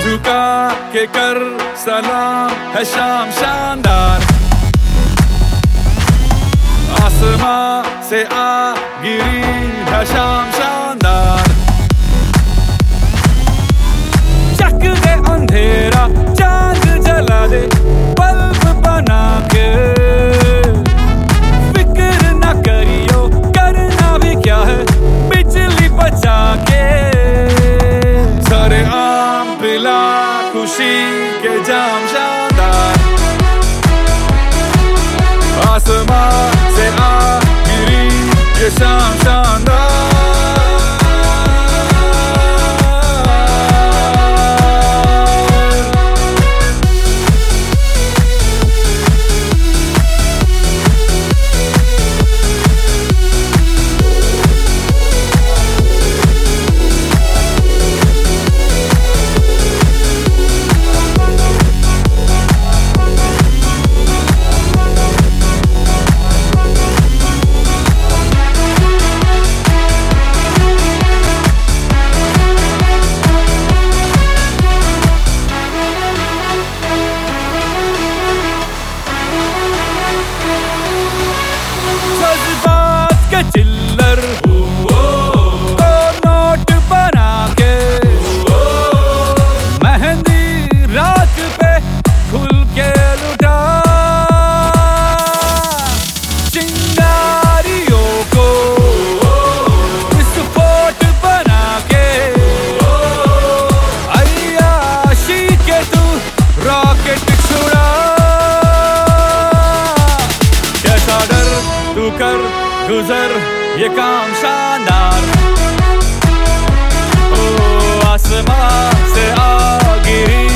सर झुका के कर सलाम है शाम शानदार आसमां से आ गिरी है शाम olacağım şandar Asıma sen a biri yaşam şandar कर गुजर ये काम शानदार। ओ आसमां से आ गिरी।